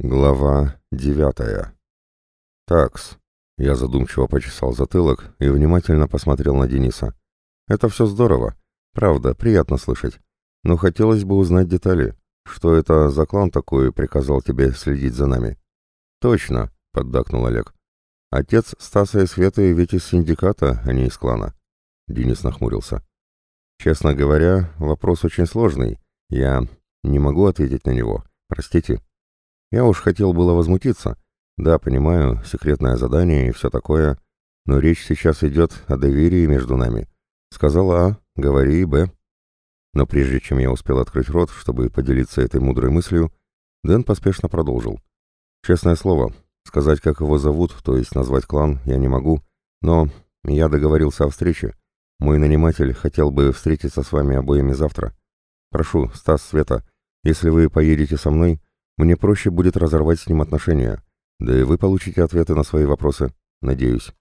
Глава девятая. Такс. Я задумчиво почесал затылок и внимательно посмотрел на Дениса. Это все здорово. Правда, приятно слышать. Но хотелось бы узнать детали. Что это за клан такой приказал тебе следить за нами? Точно, поддакнул Олег. Отец Стаса и Светы ведь из синдиката, а не из клана. Денис нахмурился. Честно говоря, вопрос очень сложный. Я не могу ответить на него. Простите. Я уж хотел было возмутиться. Да, понимаю, секретное задание и все такое, но речь сейчас идет о доверии между нами. Сказала А, говори Б. Но прежде чем я успел открыть рот, чтобы поделиться этой мудрой мыслью, Дэн поспешно продолжил. Честное слово, сказать, как его зовут, то есть назвать клан, я не могу, но я договорился о встрече. Мой наниматель хотел бы встретиться с вами обоими завтра. Прошу, Стас Света, если вы поедете со мной, мне проще будет разорвать с ним отношения. Да и вы получите ответы на свои вопросы. Надеюсь.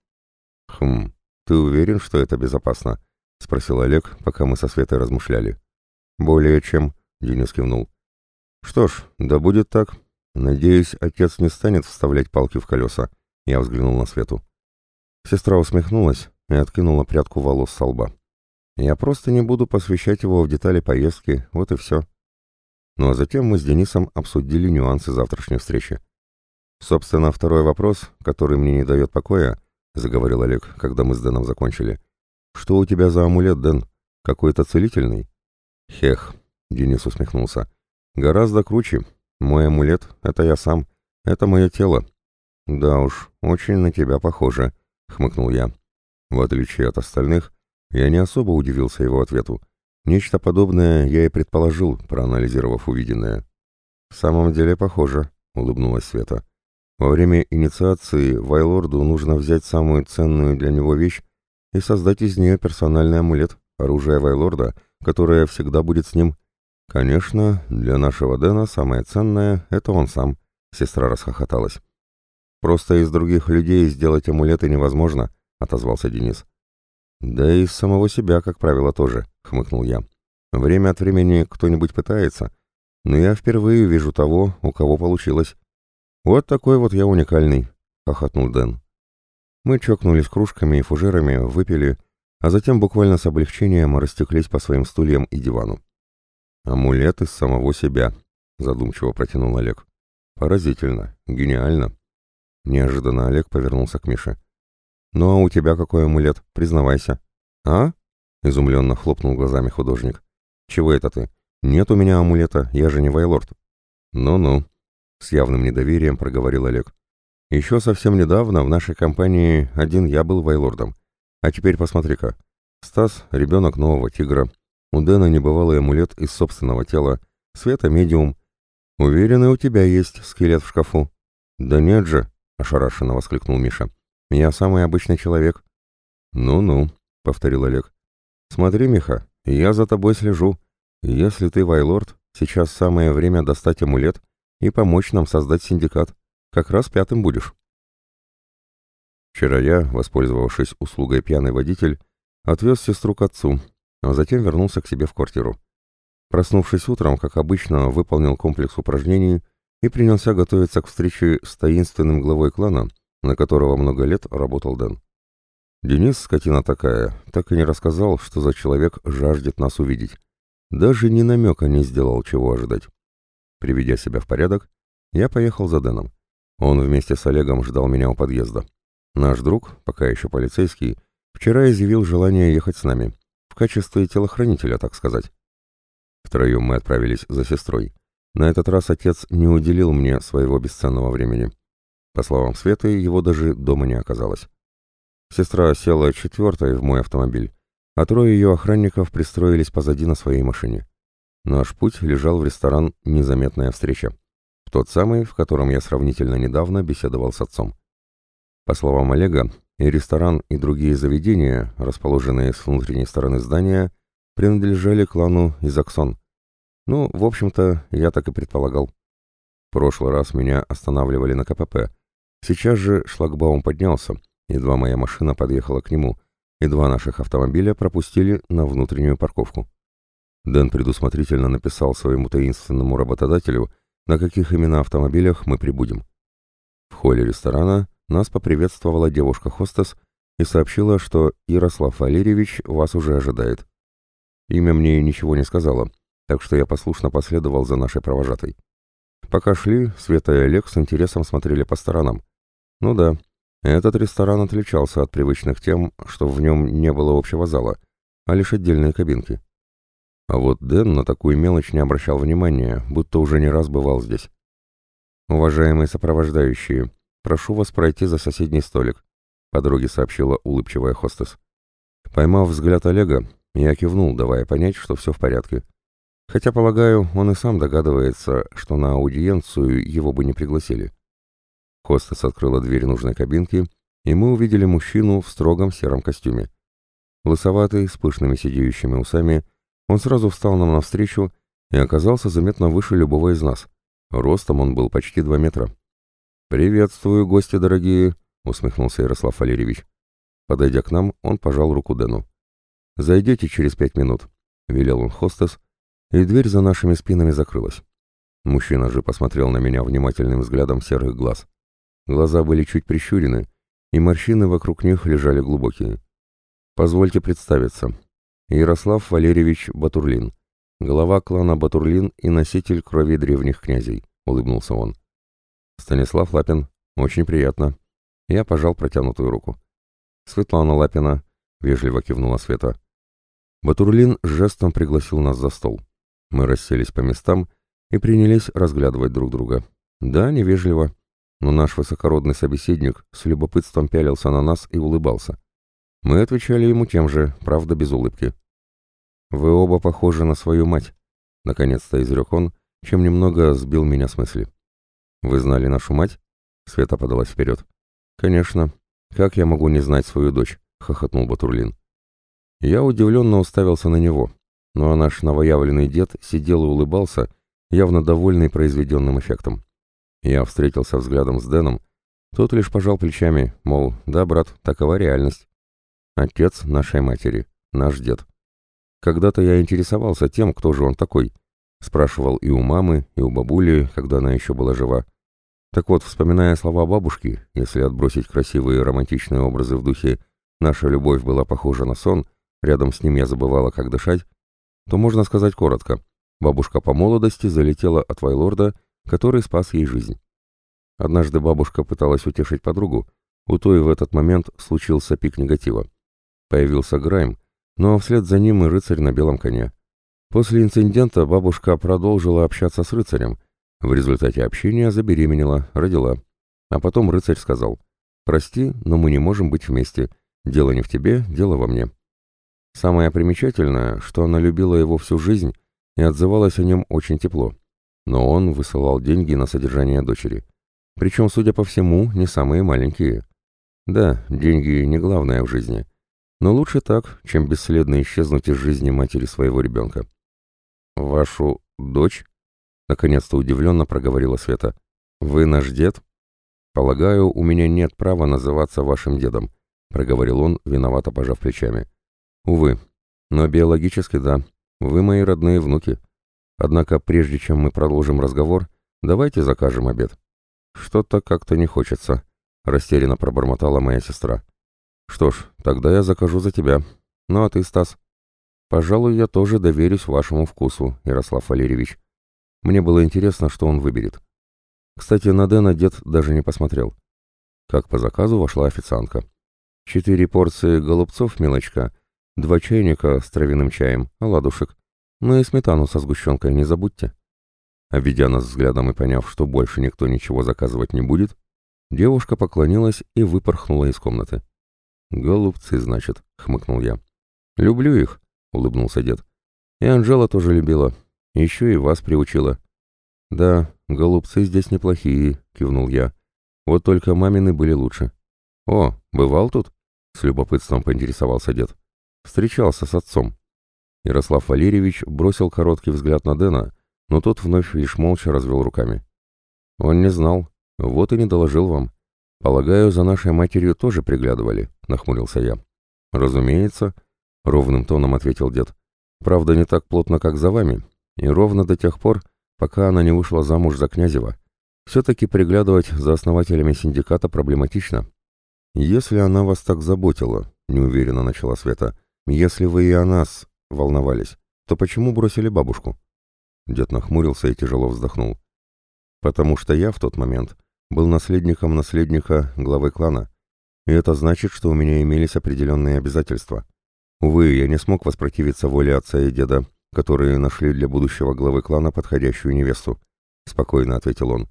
Хм, ты уверен, что это безопасно? Спросил Олег, пока мы со Светой размышляли. Более чем, Денис кивнул. Что ж, да будет так. Надеюсь, отец не станет вставлять палки в колеса. Я взглянул на Свету. Сестра усмехнулась и откинула прядку волос со лба. Я просто не буду посвящать его в детали поездки, вот и все. Ну а затем мы с Денисом обсудили нюансы завтрашней встречи. «Собственно, второй вопрос, который мне не дает покоя», — заговорил Олег, когда мы с Дэном закончили. «Что у тебя за амулет, Дэн? Какой-то целительный?» «Хех», — Денис усмехнулся. «Гораздо круче. Мой амулет — это я сам. Это мое тело». «Да уж, очень на тебя похоже», — хмыкнул я. В отличие от остальных, я не особо удивился его ответу. Нечто подобное я и предположил, проанализировав увиденное. «В самом деле похоже», — улыбнулась Света. «Во время инициации Вайлорду нужно взять самую ценную для него вещь и создать из нее персональный амулет, оружие Вайлорда, которое всегда будет с ним. Конечно, для нашего Дэна самое ценное — это он сам», — сестра расхохоталась. «Просто из других людей сделать амулеты невозможно», — отозвался Денис. «Да и самого себя, как правило, тоже», — хмыкнул я. «Время от времени кто-нибудь пытается, но я впервые вижу того, у кого получилось». «Вот такой вот я уникальный», — хохотнул Дэн. Мы чокнулись кружками и фужерами, выпили, а затем буквально с облегчением растеклись по своим стульям и дивану. «Амулет из самого себя», — задумчиво протянул Олег. «Поразительно, гениально». Неожиданно Олег повернулся к Мише. «Ну а у тебя какой амулет? Признавайся». «А?» — изумленно хлопнул глазами художник. «Чего это ты? Нет у меня амулета, я же не Вайлорд». «Ну-ну», — с явным недоверием проговорил Олег. «Еще совсем недавно в нашей компании один я был Вайлордом. А теперь посмотри-ка. Стас — ребенок нового тигра. У Дэна небывалый амулет из собственного тела. Света — медиум. Уверен, у тебя есть скелет в шкафу». «Да нет же», — ошарашенно воскликнул Миша. Я самый обычный человек». «Ну-ну», — повторил Олег. «Смотри, Миха, я за тобой слежу. Если ты Вайлорд, сейчас самое время достать амулет и помочь нам создать синдикат. Как раз пятым будешь». Вчера я, воспользовавшись услугой пьяный водитель, отвез сестру к отцу, а затем вернулся к себе в квартиру. Проснувшись утром, как обычно, выполнил комплекс упражнений и принялся готовиться к встрече с таинственным главой клана, на которого много лет работал Дэн. Денис, скотина такая, так и не рассказал, что за человек жаждет нас увидеть. Даже ни намека не сделал, чего ожидать. Приведя себя в порядок, я поехал за Дэном. Он вместе с Олегом ждал меня у подъезда. Наш друг, пока еще полицейский, вчера изъявил желание ехать с нами, в качестве телохранителя, так сказать. Втроем мы отправились за сестрой. На этот раз отец не уделил мне своего бесценного времени. По словам Светы, его даже дома не оказалось. Сестра села четвертой в мой автомобиль, а трое ее охранников пристроились позади на своей машине. Наш путь лежал в ресторан «Незаметная встреча», тот самый, в котором я сравнительно недавно беседовал с отцом. По словам Олега, и ресторан, и другие заведения, расположенные с внутренней стороны здания, принадлежали клану Изаксон. Ну, в общем-то, я так и предполагал. В прошлый раз меня останавливали на КПП, Сейчас же шлагбаум поднялся, едва моя машина подъехала к нему, и два наших автомобиля пропустили на внутреннюю парковку. Дэн предусмотрительно написал своему таинственному работодателю, на каких именно автомобилях мы прибудем. В холле ресторана нас поприветствовала девушка-хостес и сообщила, что Ярослав Валерьевич вас уже ожидает. Имя мне ничего не сказала, так что я послушно последовал за нашей провожатой. Пока шли, Света и Олег с интересом смотрели по сторонам. Ну да, этот ресторан отличался от привычных тем, что в нем не было общего зала, а лишь отдельные кабинки. А вот Дэн на такую мелочь не обращал внимания, будто уже не раз бывал здесь. «Уважаемые сопровождающие, прошу вас пройти за соседний столик», — по дороге сообщила улыбчивая хостес. Поймав взгляд Олега, я кивнул, давая понять, что все в порядке. Хотя, полагаю, он и сам догадывается, что на аудиенцию его бы не пригласили. Хостес открыла дверь нужной кабинки, и мы увидели мужчину в строгом сером костюме. Лысоватый, с пышными сидеющими усами, он сразу встал нам навстречу и оказался заметно выше любого из нас. Ростом он был почти два метра. «Приветствую, гости дорогие!» — усмехнулся Ярослав Валерьевич. Подойдя к нам, он пожал руку Дэну. «Зайдете через пять минут», — велел он хостес, и дверь за нашими спинами закрылась. Мужчина же посмотрел на меня внимательным взглядом серых глаз. Глаза были чуть прищурены, и морщины вокруг них лежали глубокие. «Позвольте представиться. Ярослав Валерьевич Батурлин, глава клана Батурлин и носитель крови древних князей», — улыбнулся он. «Станислав Лапин, очень приятно». Я пожал протянутую руку. «Светлана Лапина», — вежливо кивнула Света. Батурлин жестом пригласил нас за стол. Мы расселись по местам и принялись разглядывать друг друга. Да, невежливо, но наш высокородный собеседник с любопытством пялился на нас и улыбался. Мы отвечали ему тем же, правда без улыбки. «Вы оба похожи на свою мать», — наконец-то изрек он, чем немного сбил меня с мысли. «Вы знали нашу мать?» — Света подалась вперед. «Конечно. Как я могу не знать свою дочь?» — хохотнул Батурлин. Я удивленно уставился на него, но наш новоявленный дед сидел и улыбался, явно довольный произведенным эффектом. Я встретился взглядом с Дэном, тот лишь пожал плечами, мол, да, брат, такова реальность. Отец нашей матери, наш дед. Когда-то я интересовался тем, кто же он такой. Спрашивал и у мамы, и у бабули, когда она еще была жива. Так вот, вспоминая слова бабушки, если отбросить красивые романтичные образы в духе «наша любовь была похожа на сон», рядом с ним я забывала, как дышать, то можно сказать коротко. Бабушка по молодости залетела от Вайлорда, который спас ей жизнь. Однажды бабушка пыталась утешить подругу, у той в этот момент случился пик негатива. Появился Грайм, но вслед за ним и рыцарь на белом коне. После инцидента бабушка продолжила общаться с рыцарем. В результате общения забеременела, родила. А потом рыцарь сказал, «Прости, но мы не можем быть вместе. Дело не в тебе, дело во мне». Самое примечательное, что она любила его всю жизнь и отзывалась о нем очень тепло. Но он высылал деньги на содержание дочери. Причем, судя по всему, не самые маленькие. Да, деньги не главное в жизни. Но лучше так, чем бесследно исчезнуть из жизни матери своего ребенка. «Вашу дочь?» — наконец-то удивленно проговорила Света. «Вы наш дед?» «Полагаю, у меня нет права называться вашим дедом», — проговорил он, виновато пожав плечами. Увы, но биологически да, вы мои родные внуки. Однако прежде чем мы продолжим разговор, давайте закажем обед. Что-то как-то не хочется, растерянно пробормотала моя сестра. Что ж, тогда я закажу за тебя. Ну а ты, Стас? Пожалуй, я тоже доверюсь вашему вкусу, Ярослав Валерьевич. Мне было интересно, что он выберет. Кстати, на Дэна дед даже не посмотрел. Как по заказу вошла официантка. Четыре порции голубцов, мелочка, Два чайника с травяным чаем, оладушек. Ну и сметану со сгущенкой не забудьте. Обведя нас взглядом и поняв, что больше никто ничего заказывать не будет, девушка поклонилась и выпорхнула из комнаты. «Голубцы, значит», — хмыкнул я. «Люблю их», — улыбнулся дед. «И Анжела тоже любила. Еще и вас приучила». «Да, голубцы здесь неплохие», — кивнул я. «Вот только мамины были лучше». «О, бывал тут?» — с любопытством поинтересовался дед. Встречался с отцом. Ярослав Валерьевич бросил короткий взгляд на Дэна, но тот вновь лишь молча развел руками. Он не знал, вот и не доложил вам. Полагаю, за нашей матерью тоже приглядывали, нахмурился я. Разумеется, ровным тоном ответил дед. Правда, не так плотно, как за вами, и ровно до тех пор, пока она не вышла замуж за Князева. Все-таки приглядывать за основателями синдиката проблематично. Если она вас так заботила, неуверенно начала Света, если вы и о нас волновались, то почему бросили бабушку? Дед нахмурился и тяжело вздохнул. Потому что я в тот момент был наследником наследника главы клана, и это значит, что у меня имелись определенные обязательства. Увы, я не смог воспротивиться воле отца и деда, которые нашли для будущего главы клана подходящую невесту, спокойно ответил он.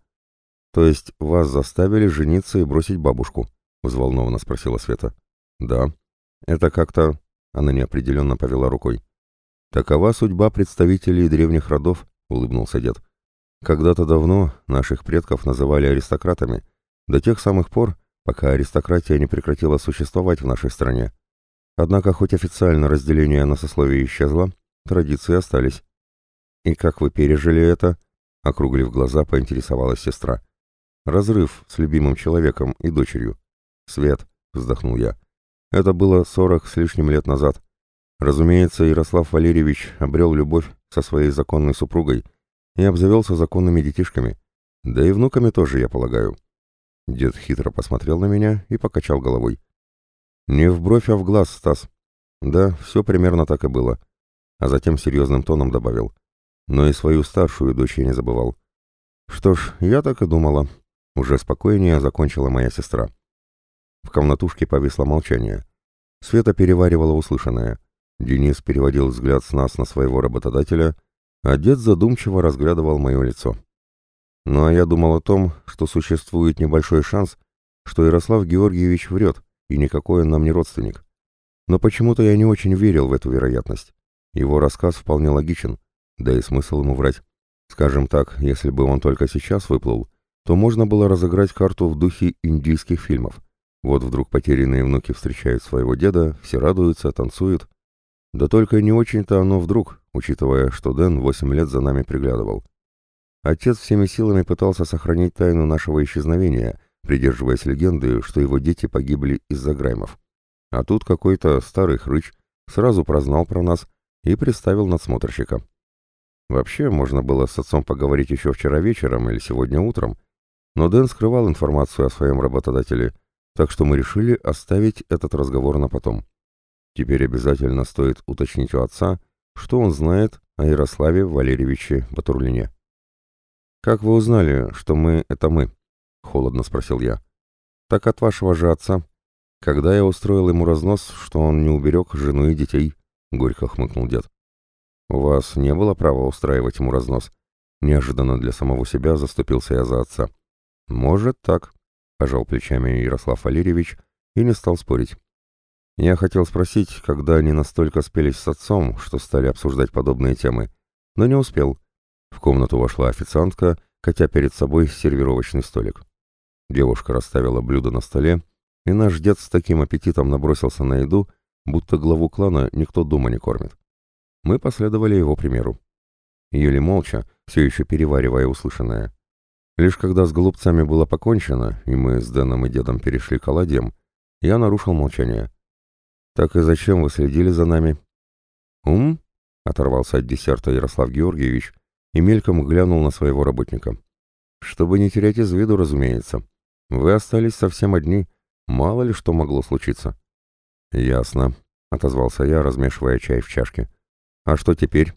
То есть вас заставили жениться и бросить бабушку? взволнованно спросила Света. Да. Это как-то... Она неопределенно повела рукой. Такова судьба представителей древних родов, улыбнулся дед. Когда-то давно наших предков называли аристократами, до тех самых пор, пока аристократия не прекратила существовать в нашей стране. Однако, хоть официально разделение на сословие исчезло, традиции остались. «И как вы пережили это?» — округлив глаза, поинтересовалась сестра. «Разрыв с любимым человеком и дочерью». «Свет», — вздохнул я. «Это было сорок с лишним лет назад. Разумеется, Ярослав Валерьевич обрел любовь со своей законной супругой и обзавелся законными детишками. Да и внуками тоже, я полагаю». Дед хитро посмотрел на меня и покачал головой. «Не в бровь, а в глаз, Стас. Да, все примерно так и было а затем серьезным тоном добавил. Но и свою старшую дочь я не забывал. Что ж, я так и думала. Уже спокойнее закончила моя сестра. В комнатушке повисло молчание. Света переваривала услышанное. Денис переводил взгляд с нас на своего работодателя, а дед задумчиво разглядывал мое лицо. Ну а я думал о том, что существует небольшой шанс, что Ярослав Георгиевич врет, и никакой он нам не родственник. Но почему-то я не очень верил в эту вероятность. Его рассказ вполне логичен, да и смысл ему врать. Скажем так, если бы он только сейчас выплыл, то можно было разыграть карту в духе индийских фильмов. Вот вдруг потерянные внуки встречают своего деда, все радуются, танцуют. Да только не очень-то оно вдруг, учитывая, что Дэн восемь лет за нами приглядывал. Отец всеми силами пытался сохранить тайну нашего исчезновения, придерживаясь легенды, что его дети погибли из-за граймов. А тут какой-то старый хрыч сразу прознал про нас и представил надсмотрщика. Вообще, можно было с отцом поговорить еще вчера вечером или сегодня утром, но Дэн скрывал информацию о своем работодателе, так что мы решили оставить этот разговор на потом. Теперь обязательно стоит уточнить у отца, что он знает о Ярославе Валерьевиче Батурлине. «Как вы узнали, что мы — это мы?» — холодно спросил я. «Так от вашего же отца. Когда я устроил ему разнос, что он не уберег жену и детей». — горько хмыкнул дед. «У вас не было права устраивать ему разнос?» Неожиданно для самого себя заступился я за отца. «Может, так», — пожал плечами Ярослав Валерьевич и не стал спорить. Я хотел спросить, когда они настолько спелись с отцом, что стали обсуждать подобные темы, но не успел. В комнату вошла официантка, катя перед собой сервировочный столик. Девушка расставила блюдо на столе, и наш дед с таким аппетитом набросился на еду, будто главу клана никто дома не кормит. Мы последовали его примеру. Еле молча, все еще переваривая услышанное. Лишь когда с голубцами было покончено, и мы с Дэном и дедом перешли к оладьям, я нарушил молчание. «Так и зачем вы следили за нами?» «Ум?» — оторвался от десерта Ярослав Георгиевич и мельком глянул на своего работника. «Чтобы не терять из виду, разумеется. Вы остались совсем одни, мало ли что могло случиться». «Ясно», — отозвался я, размешивая чай в чашке. «А что теперь?»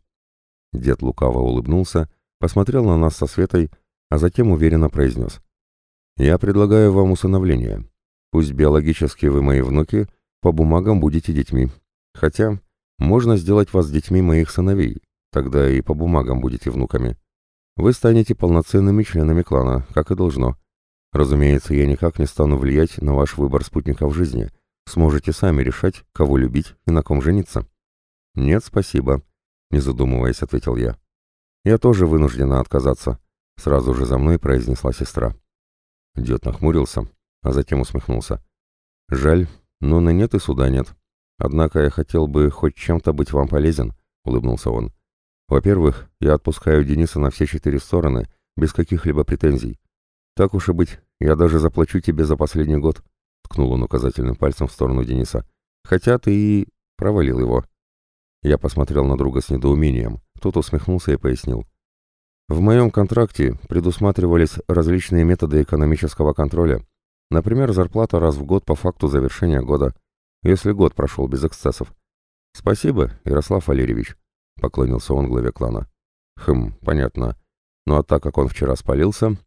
Дед лукаво улыбнулся, посмотрел на нас со Светой, а затем уверенно произнес. «Я предлагаю вам усыновление. Пусть биологически вы мои внуки, по бумагам будете детьми. Хотя можно сделать вас детьми моих сыновей, тогда и по бумагам будете внуками. Вы станете полноценными членами клана, как и должно. Разумеется, я никак не стану влиять на ваш выбор спутников жизни, Сможете сами решать, кого любить и на ком жениться. Нет, спасибо, не задумываясь, ответил я. Я тоже вынуждена отказаться, сразу же за мной произнесла сестра. Дед нахмурился, а затем усмехнулся. Жаль, но на нет и суда нет. Однако я хотел бы хоть чем-то быть вам полезен, улыбнулся он. Во-первых, я отпускаю Дениса на все четыре стороны, без каких-либо претензий. Так уж и быть, я даже заплачу тебе за последний год. Ткнул он указательным пальцем в сторону Дениса. «Хотя ты и...» провалил его. Я посмотрел на друга с недоумением. Тот усмехнулся и пояснил. В моем контракте предусматривались различные методы экономического контроля. Например, зарплата раз в год по факту завершения года, если год прошел без эксцессов. «Спасибо, Ярослав Валерьевич», — поклонился он главе клана. «Хм, понятно. Ну а так как он вчера спалился,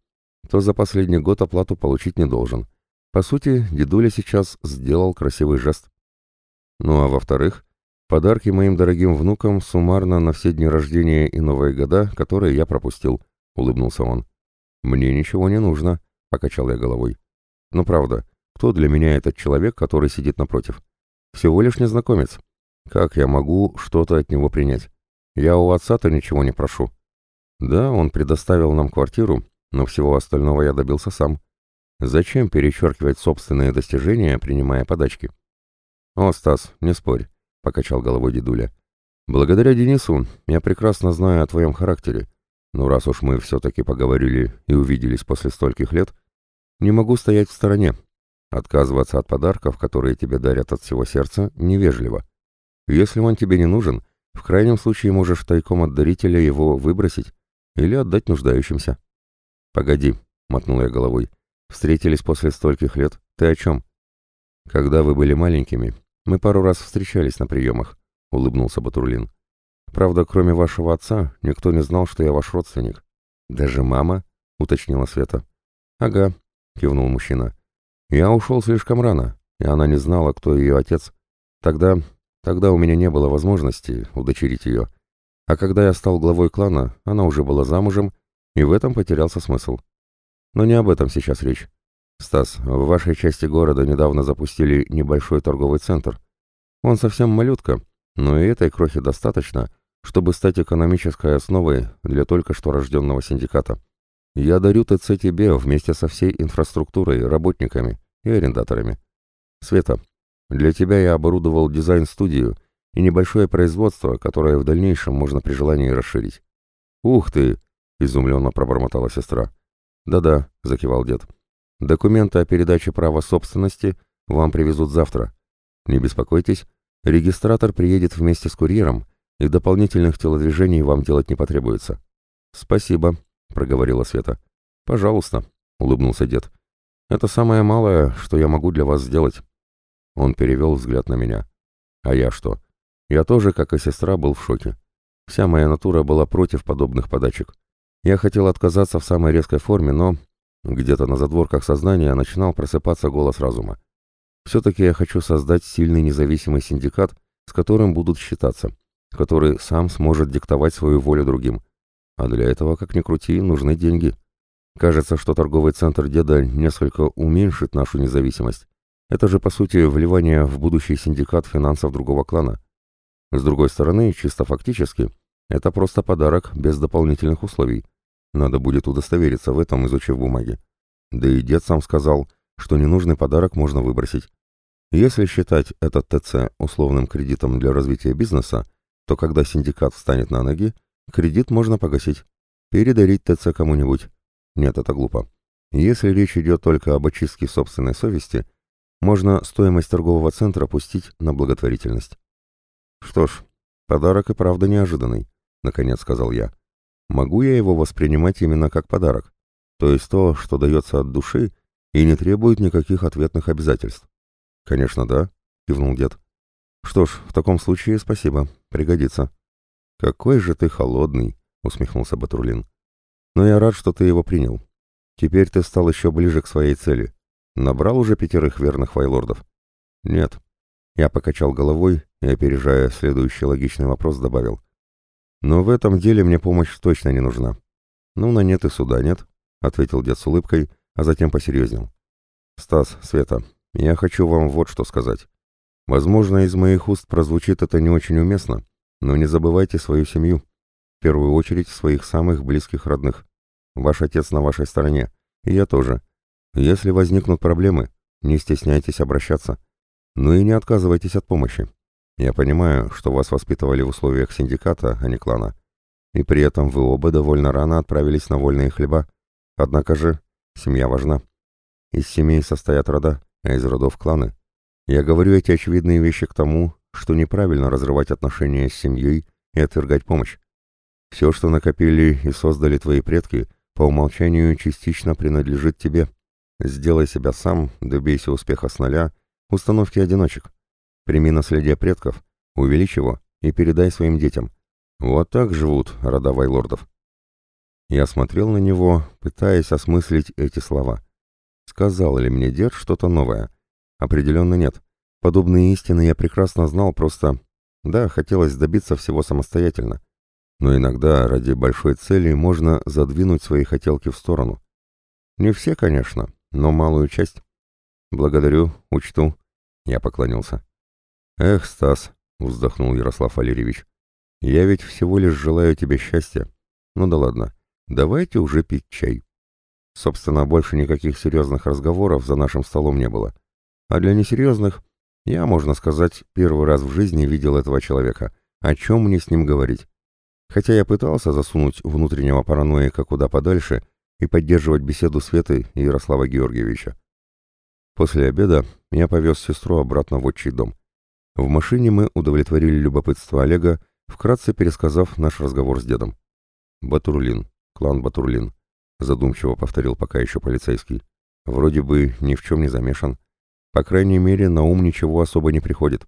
то за последний год оплату получить не должен. По сути, дедуля сейчас сделал красивый жест. Ну а во-вторых, подарки моим дорогим внукам суммарно на все дни рождения и новые года, которые я пропустил», — улыбнулся он. «Мне ничего не нужно», — покачал я головой. «Ну правда, кто для меня этот человек, который сидит напротив? Всего лишь незнакомец. Как я могу что-то от него принять? Я у отца-то ничего не прошу. Да, он предоставил нам квартиру, но всего остального я добился сам. Зачем перечеркивать собственные достижения, принимая подачки? О, Стас, не спорь, покачал головой дедуля. Благодаря Денису я прекрасно знаю о твоем характере. Но раз уж мы все-таки поговорили и увиделись после стольких лет, не могу стоять в стороне. Отказываться от подарков, которые тебе дарят от всего сердца, невежливо. Если он тебе не нужен, в крайнем случае можешь тайком от дарителя его выбросить или отдать нуждающимся. «Погоди», — мотнул я головой, — «встретились после стольких лет. Ты о чем?» «Когда вы были маленькими, мы пару раз встречались на приемах», — улыбнулся Батурлин. «Правда, кроме вашего отца, никто не знал, что я ваш родственник». «Даже мама?» — уточнила Света. «Ага», — кивнул мужчина. «Я ушел слишком рано, и она не знала, кто ее отец. Тогда Тогда у меня не было возможности удочерить ее. А когда я стал главой клана, она уже была замужем, и в этом потерялся смысл. Но не об этом сейчас речь. Стас, в вашей части города недавно запустили небольшой торговый центр. Он совсем малютка, но и этой крохи достаточно, чтобы стать экономической основой для только что рожденного синдиката. Я дарю ТЦ тебе вместе со всей инфраструктурой, работниками и арендаторами. Света, для тебя я оборудовал дизайн-студию и небольшое производство, которое в дальнейшем можно при желании расширить. «Ух ты!» — изумленно пробормотала сестра. «Да-да», — закивал дед. «Документы о передаче права собственности вам привезут завтра. Не беспокойтесь, регистратор приедет вместе с курьером, и дополнительных телодвижений вам делать не потребуется». «Спасибо», — проговорила Света. «Пожалуйста», — улыбнулся дед. «Это самое малое, что я могу для вас сделать». Он перевел взгляд на меня. А я что? Я тоже, как и сестра, был в шоке. Вся моя натура была против подобных подачек. Я хотел отказаться в самой резкой форме, но где-то на задворках сознания начинал просыпаться голос разума. Все-таки я хочу создать сильный независимый синдикат, с которым будут считаться, который сам сможет диктовать свою волю другим. А для этого, как ни крути, нужны деньги. Кажется, что торговый центр деда несколько уменьшит нашу независимость. Это же, по сути, вливание в будущий синдикат финансов другого клана. С другой стороны, чисто фактически, это просто подарок без дополнительных условий. Надо будет удостовериться в этом, изучив бумаги. Да и дед сам сказал, что ненужный подарок можно выбросить. Если считать этот ТЦ условным кредитом для развития бизнеса, то когда синдикат встанет на ноги, кредит можно погасить. Передарить ТЦ кому-нибудь. Нет, это глупо. Если речь идет только об очистке собственной совести – можно стоимость торгового центра пустить на благотворительность. Что ж, подарок и правда неожиданный, наконец сказал я. Могу я его воспринимать именно как подарок, то есть то, что дается от души и не требует никаких ответных обязательств. Конечно, да, кивнул дед. Что ж, в таком случае спасибо, пригодится. Какой же ты холодный, усмехнулся Батурлин. Но я рад, что ты его принял. Теперь ты стал еще ближе к своей цели. Набрал уже пятерых верных вайлордов? Нет. Я покачал головой и, опережая следующий логичный вопрос, добавил. Но в этом деле мне помощь точно не нужна. Ну, на нет и суда нет, ответил дед с улыбкой, а затем посерьезнел. Стас, Света, я хочу вам вот что сказать. Возможно, из моих уст прозвучит это не очень уместно, но не забывайте свою семью. В первую очередь своих самых близких родных. Ваш отец на вашей стороне, и я тоже. Если возникнут проблемы, не стесняйтесь обращаться. Ну и не отказывайтесь от помощи. Я понимаю, что вас воспитывали в условиях синдиката, а не клана. И при этом вы оба довольно рано отправились на вольные хлеба. Однако же, семья важна. Из семей состоят рода, а из родов кланы. Я говорю эти очевидные вещи к тому, что неправильно разрывать отношения с семьей и отвергать помощь. Все, что накопили и создали твои предки, по умолчанию частично принадлежит тебе. Сделай себя сам, добейся успеха с нуля, установки одиночек. Прими наследие предков, увеличь его и передай своим детям. Вот так живут рода Вайлордов. Я смотрел на него, пытаясь осмыслить эти слова. Сказал ли мне дед что-то новое? Определенно нет. Подобные истины я прекрасно знал, просто... Да, хотелось добиться всего самостоятельно. Но иногда ради большой цели можно задвинуть свои хотелки в сторону. Не все, конечно, но малую часть. Благодарю, учту. Я поклонился. Эх, Стас, вздохнул Ярослав Валерьевич. Я ведь всего лишь желаю тебе счастья. Ну да ладно, давайте уже пить чай. Собственно, больше никаких серьезных разговоров за нашим столом не было. А для несерьезных, я, можно сказать, первый раз в жизни видел этого человека. О чем мне с ним говорить? Хотя я пытался засунуть внутреннего параноика куда подальше и поддерживать беседу Светы и Ярослава Георгиевича. После обеда я повез сестру обратно в отчий дом. В машине мы удовлетворили любопытство Олега, вкратце пересказав наш разговор с дедом. «Батурлин, клан Батурлин», — задумчиво повторил пока еще полицейский. «Вроде бы ни в чем не замешан. По крайней мере, на ум ничего особо не приходит».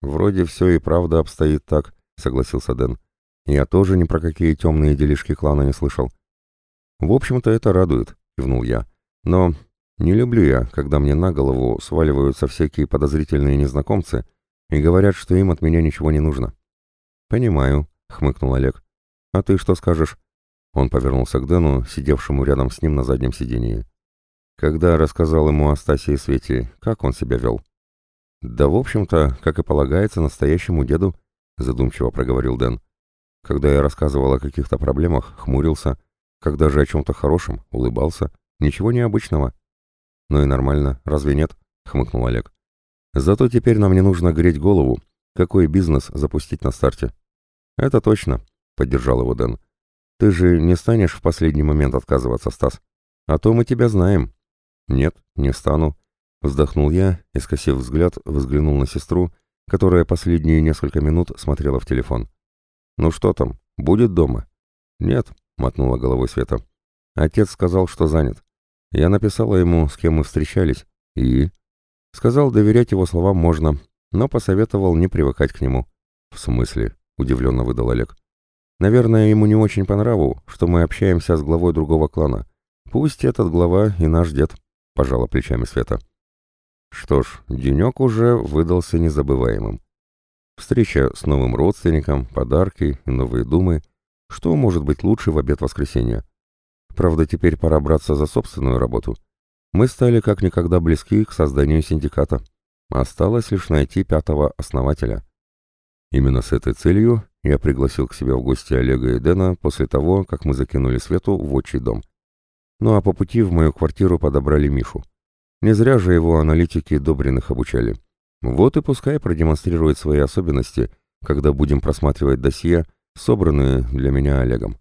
«Вроде все и правда обстоит так», — согласился Дэн. «Я тоже ни про какие темные делишки клана не слышал». «В общем-то, это радует», — кивнул я. «Но не люблю я, когда мне на голову сваливаются всякие подозрительные незнакомцы и говорят, что им от меня ничего не нужно. «Понимаю», — хмыкнул Олег. «А ты что скажешь?» Он повернулся к Дэну, сидевшему рядом с ним на заднем сидении. Когда рассказал ему о Стасе и Свете, как он себя вел? «Да, в общем-то, как и полагается настоящему деду», — задумчиво проговорил Дэн. «Когда я рассказывал о каких-то проблемах, хмурился. Когда же о чем-то хорошем, улыбался. Ничего необычного». «Ну и нормально, разве нет?» — хмыкнул Олег. Зато теперь нам не нужно греть голову, какой бизнес запустить на старте. Это точно, поддержал его Дэн. Ты же не станешь в последний момент отказываться, Стас? А то мы тебя знаем. Нет, не стану, вздохнул я и, скосив взгляд, взглянул на сестру, которая последние несколько минут смотрела в телефон. «Ну что там, будет дома?» «Нет», — мотнула головой Света. «Отец сказал, что занят. Я написала ему, с кем мы встречались, и...» Сказал, доверять его словам можно, но посоветовал не привыкать к нему. «В смысле?» — удивленно выдал Олег. «Наверное, ему не очень по нраву, что мы общаемся с главой другого клана. Пусть этот глава и наш дед», — пожала плечами Света. Что ж, денек уже выдался незабываемым. Встреча с новым родственником, подарки и новые думы. Что может быть лучше в обед воскресенья? Правда, теперь пора браться за собственную работу — мы стали как никогда близки к созданию синдиката. Осталось лишь найти пятого основателя. Именно с этой целью я пригласил к себе в гости Олега и Дэна после того, как мы закинули Свету в отчий дом. Ну а по пути в мою квартиру подобрали Мишу. Не зря же его аналитики Добриных обучали. Вот и пускай продемонстрирует свои особенности, когда будем просматривать досье, собранные для меня Олегом.